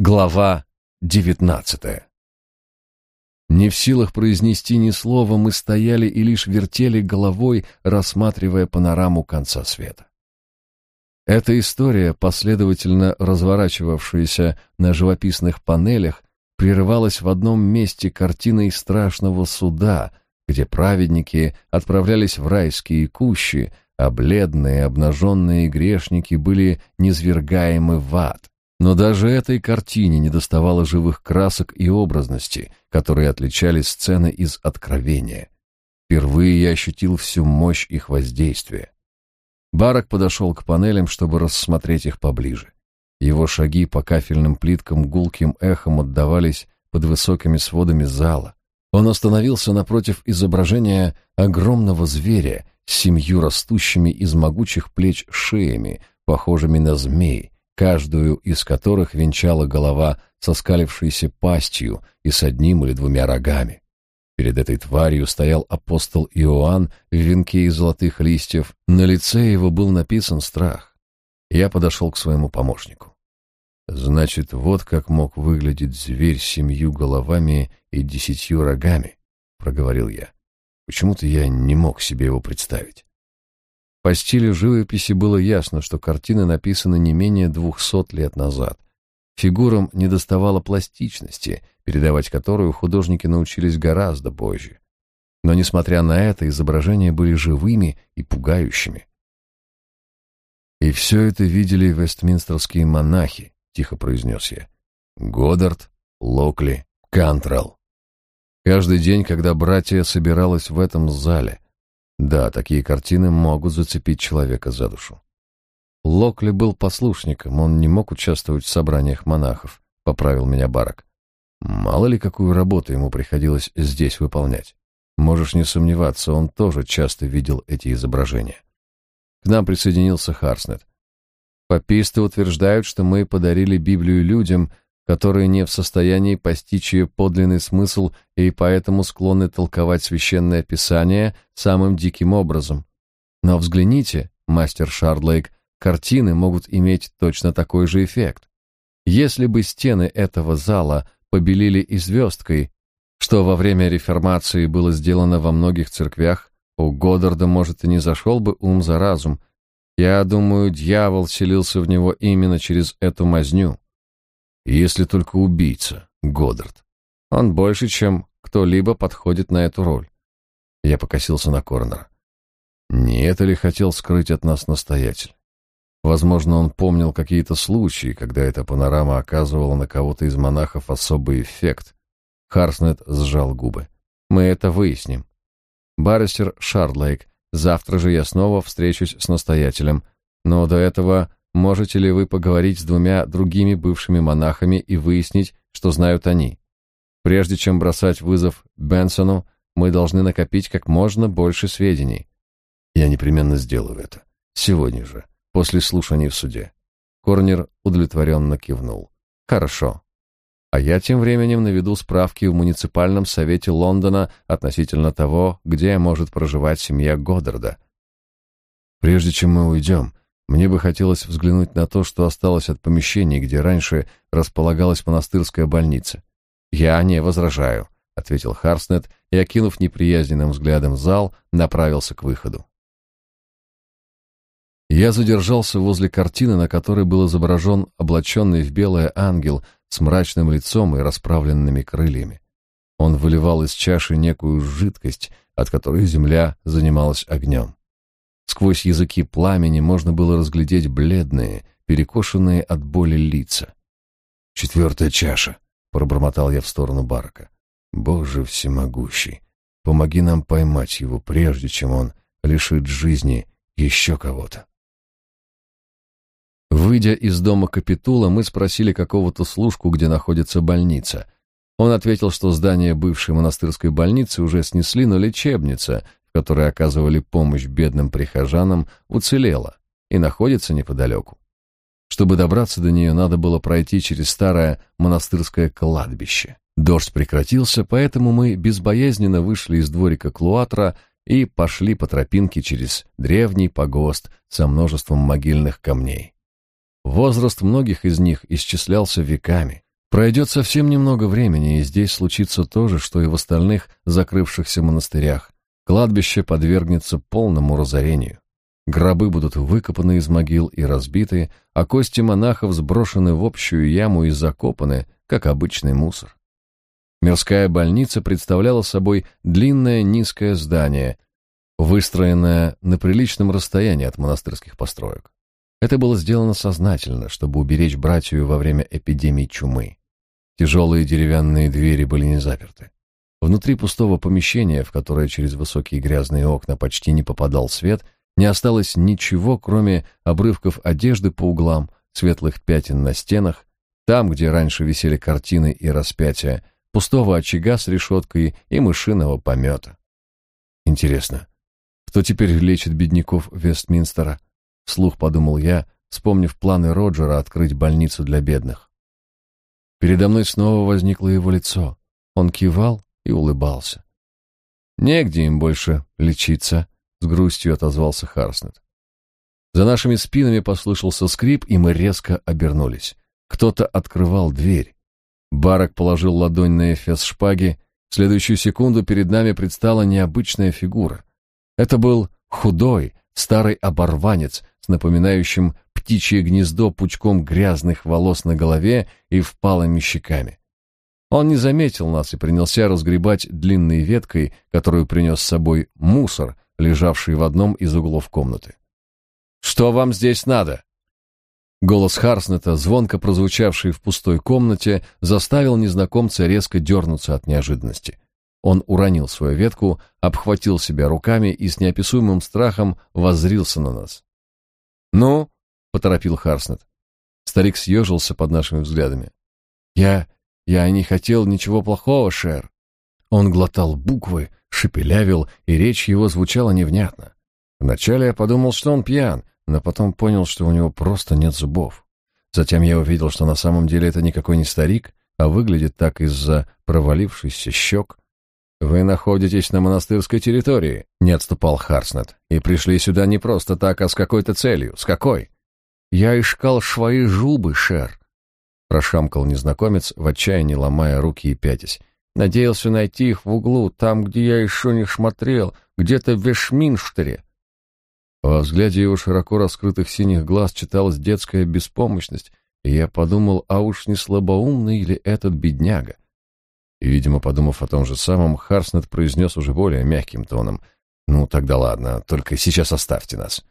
Глава девятнадцатая Не в силах произнести ни слова, мы стояли и лишь вертели головой, рассматривая панораму конца света. Эта история, последовательно разворачивавшаяся на живописных панелях, прерывалась в одном месте картиной страшного суда, где праведники отправлялись в райские кущи, а бледные обнаженные грешники были низвергаемы в ад. Но даже этой картине недоставало живых красок и образности, которые отличали сцены из Откровения. Впервые я ощутил всю мощь их воздействия. Барак подошел к панелям, чтобы рассмотреть их поближе. Его шаги по кафельным плиткам гулким эхом отдавались под высокими сводами зала. Он остановился напротив изображения огромного зверя с семью растущими из могучих плеч шеями, похожими на змей, каждую из которых венчала голова со скалившейся пастью и с одним или двумя рогами. Перед этой тварью стоял апостол Иоанн в венке из золотых листьев. На лице его был написан страх. Я подошел к своему помощнику. Значит, вот как мог выглядеть зверь с семью головами и десятью рогами, проговорил я. Почему-то я не мог себе его представить. По стилю живописи было ясно, что картины написаны не менее двухсот лет назад. Фигурам недоставало пластичности, передавать которую художники научились гораздо позже. Но, несмотря на это, изображения были живыми и пугающими. «И все это видели вестминстерские монахи», — тихо произнес я. «Годдард, Локли, Кантрелл. Каждый день, когда братья собиралась в этом зале — да, такие картины могут зацепить человека за душу. Локли был послушником, он не мог участвовать в собраниях монахов, поправил меня Барак. Мало ли какую работу ему приходилось здесь выполнять. Можешь не сомневаться, он тоже часто видел эти изображения. К нам присоединился Харснет. Паписты утверждают, что мы подарили Библию людям, которые не в состоянии постичь ее подлинный смысл и поэтому склонны толковать священное писание самым диким образом. Но взгляните, мастер Шардлейк, картины могут иметь точно такой же эффект. Если бы стены этого зала побелили и звездкой, что во время реформации было сделано во многих церквях, у Годдарда, может, и не зашел бы ум за разум. Я думаю, дьявол селился в него именно через эту мазню. Если только убийца, Годдард. Он больше, чем кто-либо подходит на эту роль. Я покосился на Корнера. Не это ли хотел скрыть от нас настоятель? Возможно, он помнил какие-то случаи, когда эта панорама оказывала на кого-то из монахов особый эффект. Харснет сжал губы. Мы это выясним. Баррестер Шардлейк, завтра же я снова встречусь с настоятелем, но до этого Можете ли вы поговорить с двумя другими бывшими монахами и выяснить, что знают они? Прежде чем бросать вызов Бенсону, мы должны накопить как можно больше сведений. Я непременно сделаю это. Сегодня же, после слушаний в суде. Корнер удовлетворенно кивнул. Хорошо. А я тем временем наведу справки в муниципальном совете Лондона относительно того, где может проживать семья Годдарда. Прежде чем мы уйдем, мне бы хотелось взглянуть на то, что осталось от помещений, где раньше располагалась монастырская больница. Я не возражаю, ответил Харснет и, окинув неприязненным взглядом зал, направился к выходу. Я задержался возле картины, на которой был изображен облаченный в белое ангел с мрачным лицом и расправленными крыльями. Он выливал из чаши некую жидкость, от которой земля занималась огнем. Сквозь языки пламени можно было разглядеть бледные, перекошенные от боли лица. «Четвертая чаша», — пробормотал я в сторону барака. «Боже всемогущий, помоги нам поймать его, прежде чем он лишит жизни еще кого-то». Выйдя из дома Капитула, мы спросили какого-то служку, где находится больница. Он ответил, что здание бывшей монастырской больницы уже снесли, но лечебница, которые оказывали помощь бедным прихожанам, уцелела и находится неподалеку. Чтобы добраться до нее, надо было пройти через старое монастырское кладбище. Дождь прекратился, поэтому мы безбоязненно вышли из дворика Клуатра и пошли по тропинке через древний погост со множеством могильных камней. Возраст многих из них исчислялся веками. Пройдет совсем немного времени, и здесь случится то же, что и в остальных закрывшихся монастырях. Кладбище подвергнется полному разорению. Гробы будут выкопаны из могил и разбиты, а кости монахов сброшены в общую яму и закопаны, как обычный мусор. Мирская больница представляла собой длинное низкое здание, выстроенное на приличном расстоянии от монастырских построек. Это было сделано сознательно, чтобы уберечь братью во время эпидемии чумы. Тяжелые деревянные двери были не заперты. Внутри пустого помещения, в которое через высокие грязные окна почти не попадал свет, не осталось ничего, кроме обрывков одежды по углам, светлых пятен на стенах, там, где раньше висели картины и распятия, пустого очага с решеткой и мышиного помета. Интересно, кто теперь лечит бедняков Вестминстера? Вслух подумал я, вспомнив планы Роджера открыть больницу для бедных. Передо мной снова возникло его лицо. Он кивал и улыбался. «Негде им больше лечиться», — с грустью отозвался Харснет. За нашими спинами послышался скрип, и мы резко обернулись. Кто-то открывал дверь. Барак положил ладонь на эфес шпаги. В следующую секунду перед нами предстала необычная фигура. Это был худой, старый оборванец с напоминающим птичье гнездо пучком грязных волос на голове и впалыми щеками. Он не заметил нас и принялся разгребать длинной веткой, которую принес с собой мусор, лежавший в одном из углов комнаты. «Что вам здесь надо?» Голос Харснета, звонко прозвучавший в пустой комнате, заставил незнакомца резко дернуться от неожиданности. Он уронил свою ветку, обхватил себя руками и с неописуемым страхом воззрился на нас. «Ну?» — поторопил Харснет. Старик съежился под нашими взглядами. «Я... я не хотел ничего плохого, Шер». Он глотал буквы, шепелявил, и речь его звучала невнятно. Вначале я подумал, что он пьян, но потом понял, что у него просто нет зубов. Затем я увидел, что на самом деле это никакой не старик, а выглядит так из-за провалившихся щек. «Вы находитесь на монастырской территории», — не отступал Харснет, «и пришли сюда не просто так, а с какой-то целью. С какой?» «Я искал свои зубы, Шер», — прошамкал незнакомец, в отчаянии ломая руки и пятясь. «Надеялся найти их в углу, там, где я еще не смотрел, где-то в Вешминштере». Во взгляде его широко раскрытых синих глаз читалась детская беспомощность, и я подумал, а уж не слабоумный ли этот бедняга? И, видимо, подумав о том же самом, Харснет произнес уже более мягким тоном. «Ну, тогда ладно, только сейчас оставьте нас».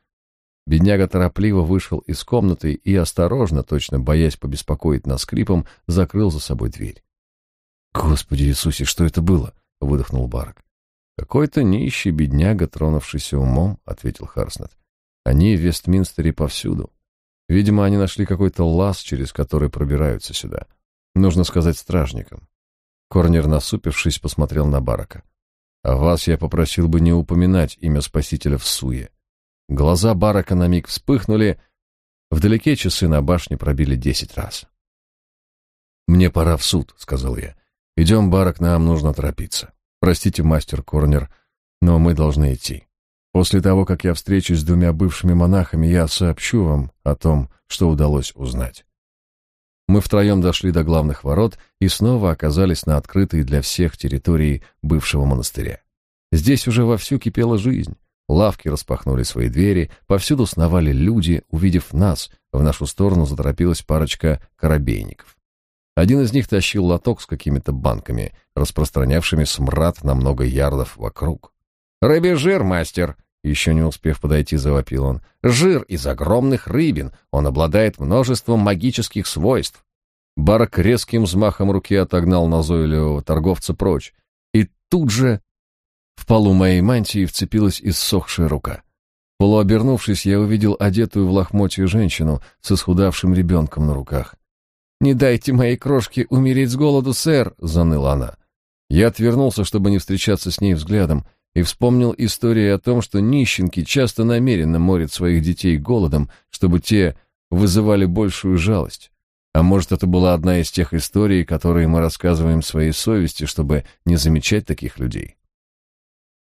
Бедняга торопливо вышел из комнаты и осторожно, точно боясь побеспокоить нас скрипом, закрыл за собой дверь. «Господи Иисусе, что это было?» — выдохнул Барак. «Какой-то нищий бедняга, тронувшийся умом», — ответил Харснет. «Они в Вестминстере повсюду. Видимо, они нашли какой-то лаз, через который пробираются сюда. Нужно сказать стражникам». Корнер, насупившись, посмотрел на Барака. «А вас я попросил бы не упоминать имя Спасителя в суе. Глаза Барака на миг вспыхнули. Вдалеке часы на башне пробили десять раз. «Мне пора в суд», — сказал я. «Идем, Барак, нам нужно торопиться. Простите, мастер Корнер, но мы должны идти. После того, как я встречусь с двумя бывшими монахами, я сообщу вам о том, что удалось узнать». Мы втроем дошли до главных ворот и снова оказались на открытой для всех территории бывшего монастыря. Здесь уже вовсю кипела жизнь. Лавки распахнули свои двери, повсюду сновали люди, увидев нас, в нашу сторону заторопилась парочка корабейников. Один из них тащил лоток с какими-то банками, распространявшими смрад на много ярдов вокруг. «Рыбий жир, мастер!» Еще не успев подойти, завопил он. «Жир из огромных рыбин! Он обладает множеством магических свойств!» Барк резким взмахом руки отогнал назойливого торговца прочь. И тут же в полу моей мантии вцепилась иссохшая рука. Полуобернувшись, я увидел одетую в лохмотье женщину с исхудавшим ребенком на руках. «Не дайте моей крошке умереть с голоду, сэр!» — заныла она. Я отвернулся, чтобы не встречаться с ней взглядом, и вспомнил истории о том, что нищенки часто намеренно морят своих детей голодом, чтобы те вызывали большую жалость. А может, это была одна из тех историй, которые мы рассказываем своей совести, чтобы не замечать таких людей.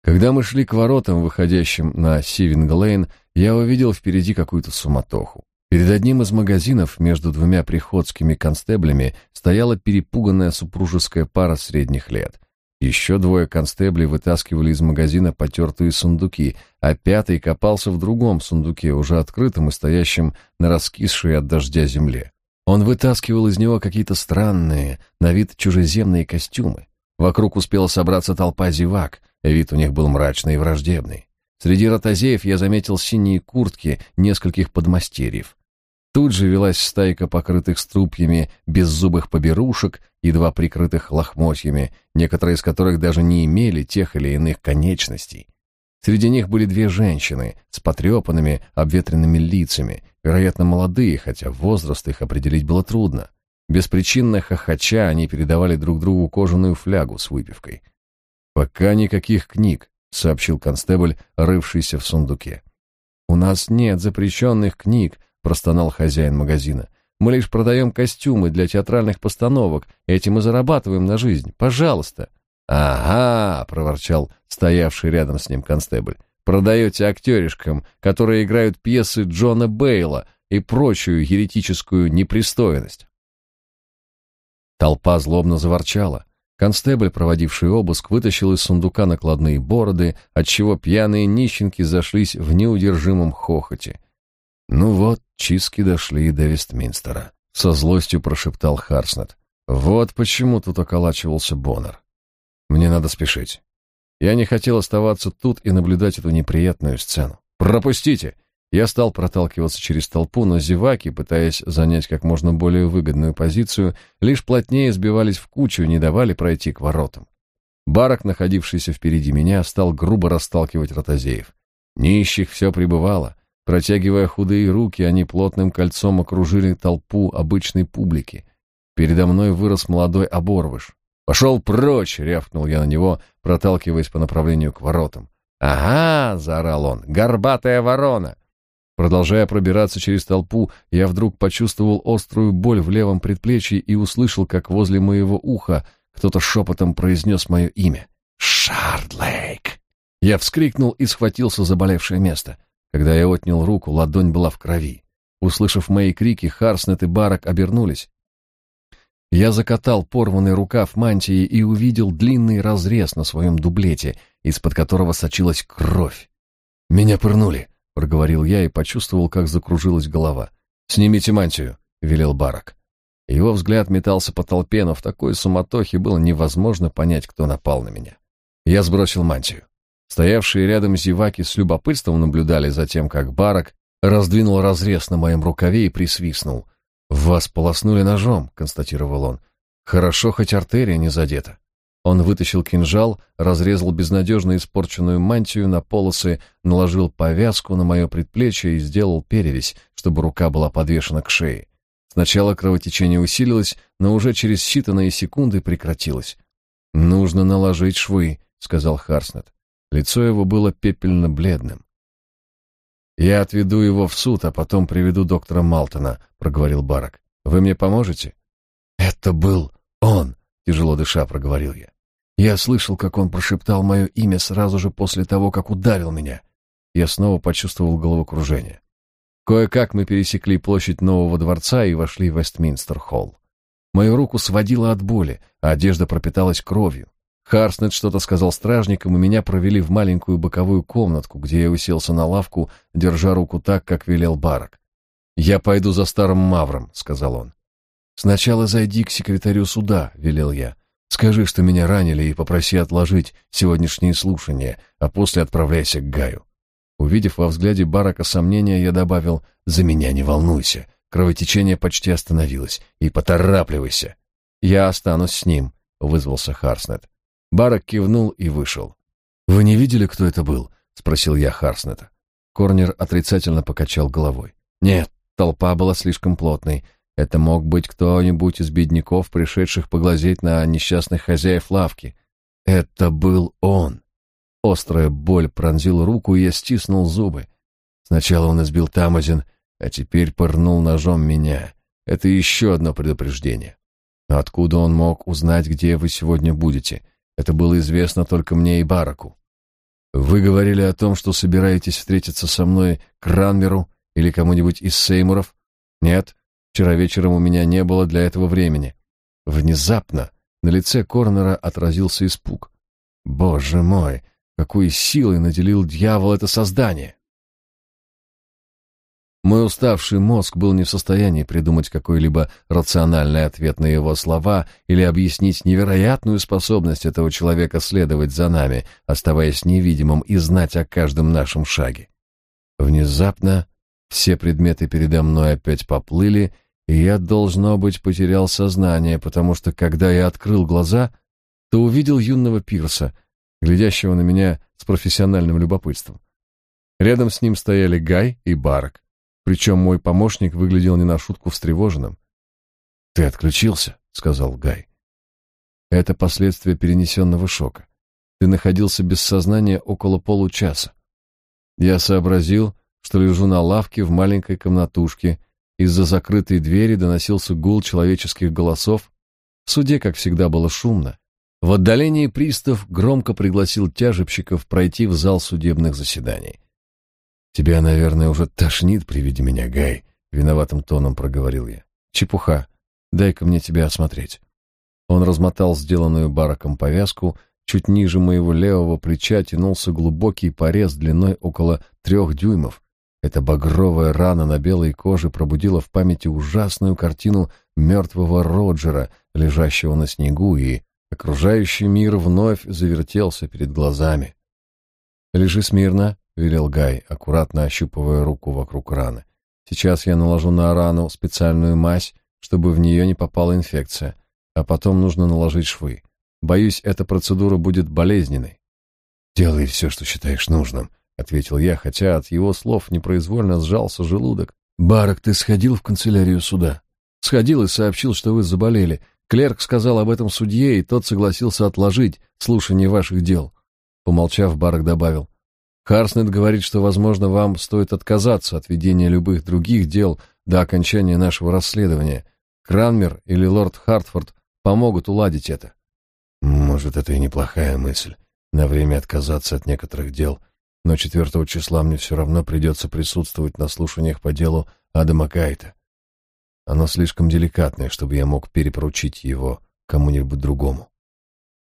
Когда мы шли к воротам, выходящим на Сивинг-Лейн, я увидел впереди какую-то суматоху. Перед одним из магазинов между двумя приходскими констеблями стояла перепуганная супружеская пара средних лет. Еще двое констеблей вытаскивали из магазина потертые сундуки, а пятый копался в другом сундуке, уже открытом и стоящем на раскисшей от дождя земле. Он вытаскивал из него какие-то странные, на вид чужеземные костюмы. Вокруг успела собраться толпа зевак, вид у них был мрачный и враждебный. Среди ротозеев я заметил синие куртки нескольких подмастерьев. Тут же велась стайка покрытых струпьями беззубых поберушек, едва прикрытых лохмотьями, некоторые из которых даже не имели тех или иных конечностей. Среди них были две женщины с потрепанными, обветренными лицами, вероятно, молодые, хотя возраст их определить было трудно. Беспричинно хохоча они передавали друг другу кожаную флягу с выпивкой. «Пока никаких книг», — сообщил констебль, рывшийся в сундуке. «У нас нет запрещенных книг», простонал хозяин магазина. Мы лишь продаем костюмы для театральных постановок, этим и зарабатываем на жизнь. Пожалуйста. Ага, проворчал стоявший рядом с ним констебль. Продаете актеришкам, которые играют пьесы Джона Бейла и прочую еретическую непристойность. Толпа злобно заворчала. Констебль, проводивший обыск, вытащил из сундука накладные бороды, отчего пьяные нищенки зашлись в неудержимом хохоте. Ну вот, чистки дошли и до Вестминстера. Со злостью прошептал Харснет. Вот почему тут околачивался Боннер. Мне надо спешить. Я не хотел оставаться тут и наблюдать эту неприятную сцену. Пропустите! Я стал проталкиваться через толпу, но зеваки, пытаясь занять как можно более выгодную позицию, лишь плотнее сбивались в кучу и не давали пройти к воротам. Барак, находившийся впереди меня, стал грубо расталкивать ротозеев. Нищих все прибывало, Протягивая худые руки, они плотным кольцом окружили толпу обычной публики. Передо мной вырос молодой оборвыш. «Пошел прочь!» — рявкнул я на него, проталкиваясь по направлению к воротам. «Ага!» — заорал он. «Горбатая ворона!» Продолжая пробираться через толпу, я вдруг почувствовал острую боль в левом предплечье и услышал, как возле моего уха кто-то шепотом произнес мое имя. «Шардлейк!» Я вскрикнул и схватился за болевшее место. Когда я отнял руку, ладонь была в крови. Услышав мои крики, Харснет и Барак обернулись. Я закатал порванный рукав мантии и увидел длинный разрез на своем дублете, из-под которого сочилась кровь. «Меня пырнули», — проговорил я и почувствовал, как закружилась голова. «Снимите мантию», — велел Барак. Его взгляд метался по толпе, но в такой суматохе было невозможно понять, кто напал на меня. Я сбросил мантию. Стоявшие рядом зеваки с любопытством наблюдали за тем, как Барак раздвинул разрез на моем рукаве и присвистнул. «Вас полоснули ножом», — констатировал он. «Хорошо, хоть артерия не задета». Он вытащил кинжал, разрезал безнадежно испорченную мантию на полосы, наложил повязку на мое предплечье и сделал перевязь, чтобы рука была подвешена к шее. Сначала кровотечение усилилось, но уже через считанные секунды прекратилось. «Нужно наложить швы», — сказал Харснет. Лицо его было пепельно-бледным. «Я отведу его в суд, а потом приведу доктора Малтона», — проговорил Барак. «Вы мне поможете?» «Это был он», — тяжело дыша проговорил я. «Я слышал, как он прошептал мое имя сразу же после того, как ударил меня». Я снова почувствовал головокружение. Кое-как мы пересекли площадь Нового дворца и вошли в Вестминстер-холл. Мою руку сводило от боли, а одежда пропиталась кровью. Харснет что-то сказал стражникам, и меня провели в маленькую боковую комнатку, где я уселся на лавку, держа руку так, как велел Барак. «Я пойду за старым мавром», — сказал он. «Сначала зайди к секретарю суда», — велел я. «Скажи, что меня ранили, и попроси отложить сегодняшние слушания, а после отправляйся к Гаю». Увидев во взгляде Барака сомнения, я добавил «За меня не волнуйся, кровотечение почти остановилось, и поторапливайся». «Я останусь с ним», — вызвался Харснет. Барак кивнул и вышел. «Вы не видели, кто это был?» — спросил я Харснета. Корнер отрицательно покачал головой. «Нет, толпа была слишком плотной. Это мог быть кто-нибудь из бедняков, пришедших поглазеть на несчастных хозяев лавки. Это был он!» Острая боль пронзила руку, и я стиснул зубы. Сначала он избил Тамазин, а теперь пырнул ножом меня. Это еще одно предупреждение. Откуда он мог узнать, где вы сегодня будете? Это было известно только мне и Бараку. Вы говорили о том, что собираетесь встретиться со мной к Ранмеру или кому-нибудь из Сеймуров, Нет, вчера вечером у меня не было для этого времени. Внезапно на лице Корнера отразился испуг. Боже мой, какой силой наделил дьявол это создание! Мой уставший мозг был не в состоянии придумать какой-либо рациональный ответ на его слова или объяснить невероятную способность этого человека следовать за нами, оставаясь невидимым и знать о каждом нашем шаге. Внезапно все предметы передо мной опять поплыли, и я, должно быть, потерял сознание, потому что, когда я открыл глаза, то увидел юного Пирса, глядящего на меня с профессиональным любопытством. Рядом с ним стояли Гай и Барк. Причем мой помощник выглядел не на шутку встревоженным. «Ты отключился», — сказал Гай. «Это последствия перенесенного шока. Ты находился без сознания около получаса. Я сообразил, что лежу на лавке в маленькой комнатушке. Из-за закрытой двери доносился гул человеческих голосов. В суде, как всегда, было шумно. В отдалении пристав громко пригласил тяжебщиков пройти в зал судебных заседаний. «Тебя, наверное, уже тошнит при виде меня, Гай», — виноватым тоном проговорил я. «Чепуха. Дай-ка мне тебя осмотреть». Он размотал сделанную бараком повязку, чуть ниже моего левого плеча тянулся глубокий порез длиной около трех дюймов. Эта багровая рана на белой коже пробудила в памяти ужасную картину мертвого Роджера, лежащего на снегу, и окружающий мир вновь завертелся перед глазами. «Лежи смирно», — велел Гай, аккуратно ощупывая руку вокруг раны. «Сейчас я наложу на рану специальную мазь, чтобы в нее не попала инфекция, а потом нужно наложить швы. Боюсь, эта процедура будет болезненной». «Делай все, что считаешь нужным», — ответил я, хотя от его слов непроизвольно сжался желудок. «Барак, ты сходил в канцелярию суда?» «Сходил и сообщил, что вы заболели. Клерк сказал об этом судье, и тот согласился отложить слушание ваших дел». Помолчав, Барак добавил. Харснет говорит, что, возможно, вам стоит отказаться от ведения любых других дел до окончания нашего расследования. Кранмер или лорд Хартфорд помогут уладить это. Может, это и неплохая мысль, на время отказаться от некоторых дел, но четвертого числа мне все равно придется присутствовать на слушаниях по делу Адама Кайта. Оно слишком деликатное, чтобы я мог перепоручить его кому-нибудь другому.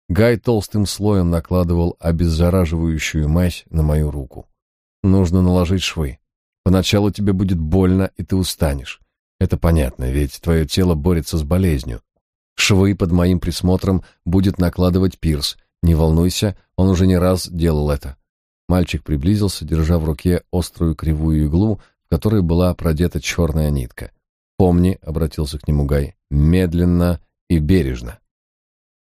Гай толстым слоем накладывал обеззараживающую мазь на мою руку. Нужно наложить швы. Поначалу тебе будет больно, и ты устанешь. Это понятно, ведь твое тело борется с болезнью. Швы под моим присмотром будет накладывать Пирс. Не волнуйся, он уже не раз делал это. Мальчик приблизился, держа в руке острую кривую иглу, в которой была продета черная нитка. «Помни», — обратился к нему Гай, — «медленно и бережно».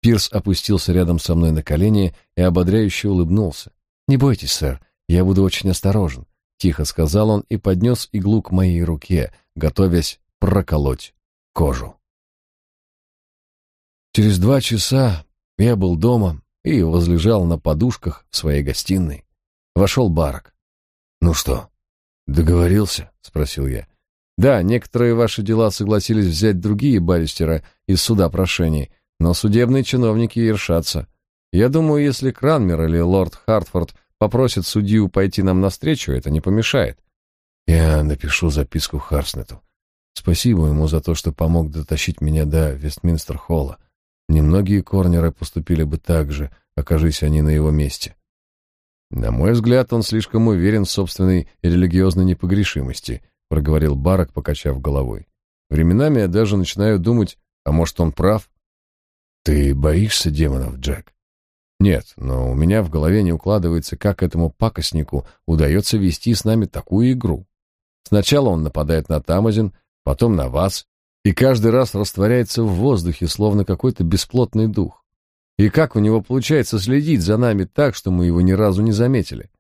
Пирс опустился рядом со мной на колени и ободряюще улыбнулся. «Не бойтесь, сэр, я буду очень осторожен», — тихо сказал он и поднес иглу к моей руке, готовясь проколоть кожу. Через два часа я был дома и возлежал на подушках в своей гостиной. Вошел Барак. «Ну что, договорился?» — спросил я. «Да, некоторые ваши дела согласились взять другие баристера из суда прошений, но судебные чиновники ершатся. Я думаю, если Кранмер или лорд Хартфорд попросят судью пойти нам навстречу, это не помешает. Я напишу записку Харснету. Спасибо ему за то, что помог дотащить меня до Вестминстер-холла. Немногие корнеры поступили бы так же, окажись они на его месте. На мой взгляд, он слишком уверен в собственной религиозной непогрешимости, проговорил Барак, покачав головой. Временами я даже начинаю думать, а может, он прав? Ты боишься демонов, Джек? Нет, но у меня в голове не укладывается, как этому пакостнику удается вести с нами такую игру. Сначала он нападает на Тамазин, потом на вас, и каждый раз растворяется в воздухе, словно какой-то бесплотный дух. И как у него получается следить за нами так, что мы его ни разу не заметили?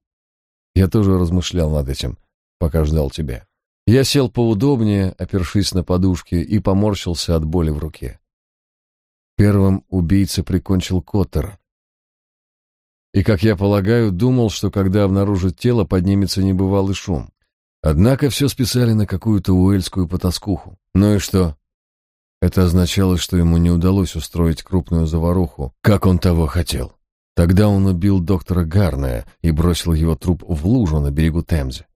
Я тоже размышлял над этим, пока ждал тебя. Я сел поудобнее, опершись на подушке, и поморщился от боли в руке. Первым убийца прикончил Коттера. И, как я полагаю, думал, что когда обнаружит тело, поднимется небывалый шум. Однако все списали на какую-то уэльскую потаскуху. Ну и что? Это означало, что ему не удалось устроить крупную заваруху, как он того хотел. Тогда он убил доктора Гарная и бросил его труп в лужу на берегу Темзы.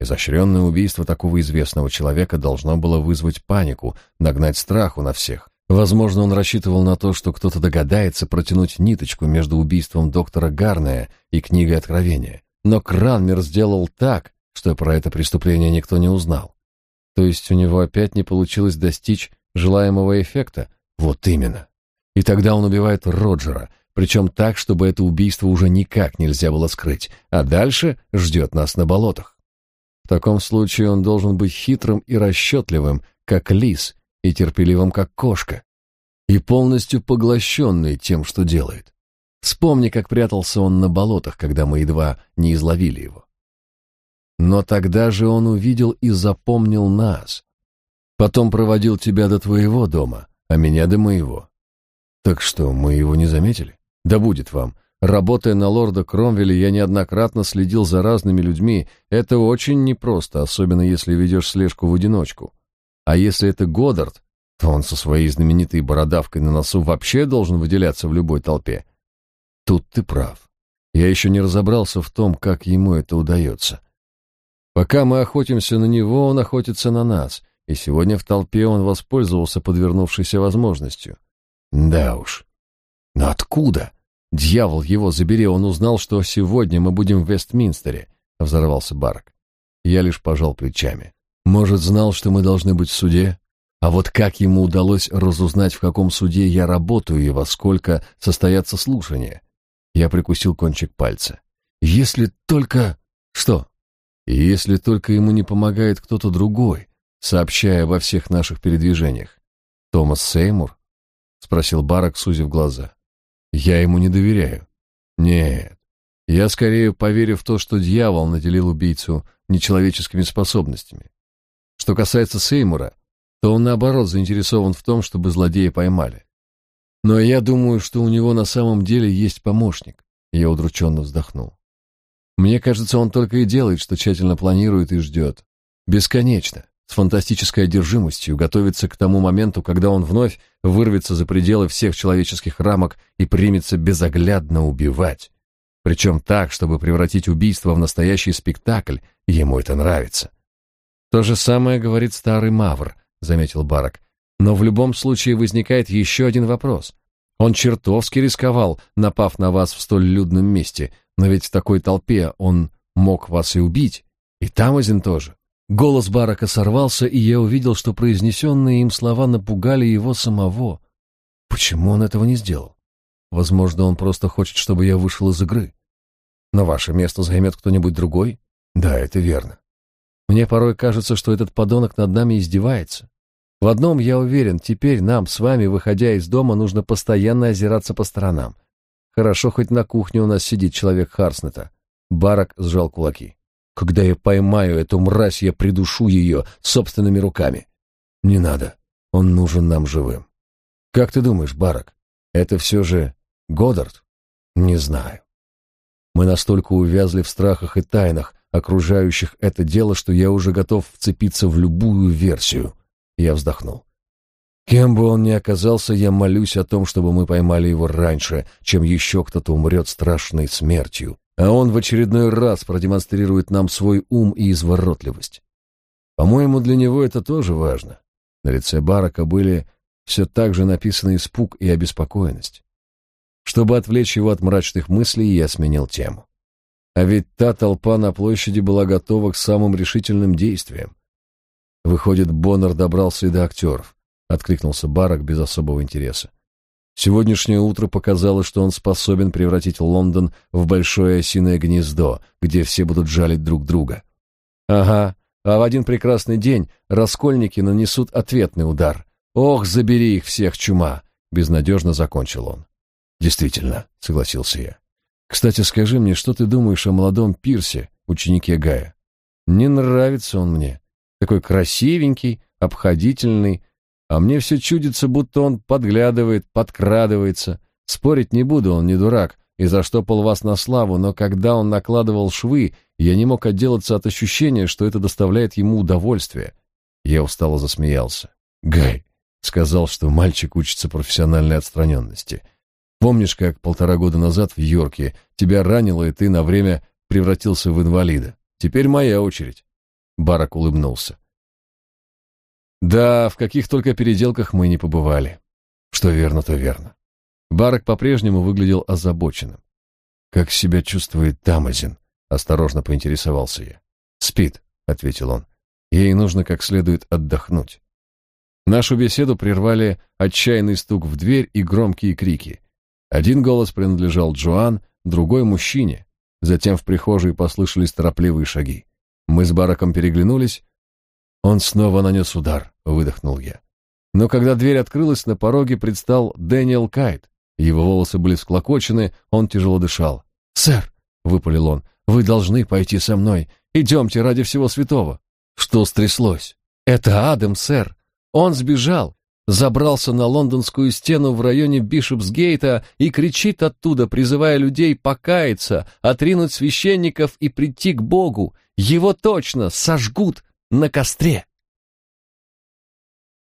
Изощренное убийство такого известного человека должно было вызвать панику, нагнать страху на всех. Возможно, он рассчитывал на то, что кто-то догадается протянуть ниточку между убийством доктора Гарнея и книгой Откровения. Но Кранмер сделал так, что про это преступление никто не узнал. То есть у него опять не получилось достичь желаемого эффекта? Вот именно. И тогда он убивает Роджера, причем так, чтобы это убийство уже никак нельзя было скрыть, а дальше ждет нас на болотах. В таком случае он должен быть хитрым и расчетливым, как лис, и терпеливым, как кошка, и полностью поглощенный тем, что делает. Вспомни, как прятался он на болотах, когда мы едва не изловили его. Но тогда же он увидел и запомнил нас. Потом проводил тебя до твоего дома, а меня до моего. Так что, мы его не заметили? Да будет вам. Работая на лорда Кромвеля, я неоднократно следил за разными людьми. Это очень непросто, особенно если ведешь слежку в одиночку. А если это Годдард, то он со своей знаменитой бородавкой на носу вообще должен выделяться в любой толпе. Тут ты прав. Я еще не разобрался в том, как ему это удается. Пока мы охотимся на него, он охотится на нас, и сегодня в толпе он воспользовался подвернувшейся возможностью. Да уж. Но откуда? Дьявол его забери, он узнал, что сегодня мы будем в Вестминстере, взорвался Барк. Я лишь пожал плечами. Может, знал, что мы должны быть в суде? А вот как ему удалось разузнать, в каком суде я работаю и во сколько состоятся слушания? Я прикусил кончик пальца. Если только... Что? Если только ему не помогает кто-то другой, сообщая во всех наших передвижениях. Томас Сеймур? Спросил Барак, сузив глаза. Я ему не доверяю. Нет. Я скорее поверю в то, что дьявол наделил убийцу нечеловеческими способностями. Что касается Сеймура, то он наоборот заинтересован в том, чтобы злодея поймали. Но я думаю, что у него на самом деле есть помощник. Я удрученно вздохнул. Мне кажется, он только и делает, что тщательно планирует и ждет. Бесконечно, с фантастической одержимостью, готовится к тому моменту, когда он вновь вырвется за пределы всех человеческих рамок и примется безоглядно убивать. Причем так, чтобы превратить убийство в настоящий спектакль, ему это нравится. То же самое говорит старый Мавр, заметил Барак. Но в любом случае возникает еще один вопрос. Он чертовски рисковал, напав на вас в столь людном месте, но ведь в такой толпе он мог вас и убить. И Тамазин тоже. Голос Барака сорвался, и я увидел, что произнесенные им слова напугали его самого. Почему он этого не сделал? Возможно, он просто хочет, чтобы я вышел из игры. Но ваше место займет кто-нибудь другой? Да, это верно. Мне порой кажется, что этот подонок над нами издевается. В одном я уверен, теперь нам с вами, выходя из дома, нужно постоянно озираться по сторонам. Хорошо, хоть на кухне у нас сидит человек Харснета. Барак сжал кулаки. Когда я поймаю эту мразь, я придушу ее собственными руками. Не надо, он нужен нам живым. Как ты думаешь, Барак, это все же Годдард? Не знаю. Мы настолько увязли в страхах и тайнах, окружающих это дело, что я уже готов вцепиться в любую версию. Я вздохнул. Кем бы он ни оказался, я молюсь о том, чтобы мы поймали его раньше, чем еще кто-то умрет страшной смертью, а он в очередной раз продемонстрирует нам свой ум и изворотливость. По-моему, для него это тоже важно. На лице Барака были все так же написаны испуг и обеспокоенность. Чтобы отвлечь его от мрачных мыслей, я сменил тему. А ведь та толпа на площади была готова к самым решительным действиям. Выходит, Боннер добрался и до актеров, — откликнулся Барак без особого интереса. Сегодняшнее утро показало, что он способен превратить Лондон в большое осиное гнездо, где все будут жалить друг друга. Ага, а в один прекрасный день раскольники нанесут ответный удар. Ох, забери их всех, чума! Безнадежно закончил он. Действительно, согласился я. Кстати, скажи мне, что ты думаешь о молодом Пирсе, ученике Гая? Не нравится он мне. Такой красивенький, обходительный, а мне все чудится, будто он подглядывает, подкрадывается. Спорить не буду, он не дурак, и заштопал вас на славу, но когда он накладывал швы, я не мог отделаться от ощущения, что это доставляет ему удовольствие. Я устало засмеялся. «Гай», — сказал, что мальчик учится профессиональной отстраненности. Помнишь, как полтора года назад в Йорке тебя ранило, и ты на время превратился в инвалида? Теперь моя очередь. Барак улыбнулся. Да, в каких только переделках мы не побывали. Что верно, то верно. Барак по-прежнему выглядел озабоченным. Как себя чувствует Тамазин? Осторожно поинтересовался я. Спит, ответил он. Ей нужно как следует отдохнуть. Нашу беседу прервали отчаянный стук в дверь и громкие крики. Один голос принадлежал Джоан, другой — мужчине. Затем в прихожей послышались торопливые шаги. Мы с Бараком переглянулись. «Он снова нанес удар», — выдохнул я. Но когда дверь открылась, на пороге предстал Дэниел Кайт. Его волосы были склокочены, он тяжело дышал. «Сэр», — выпалил он, — «вы должны пойти со мной. Идемте ради всего святого». «Что стряслось?» «Это Адам, сэр. Он сбежал, забрался на лондонскую стену в районе Бишопсгейта и кричит оттуда, призывая людей покаяться, отринуть священников и прийти к Богу. Его точно сожгут на костре.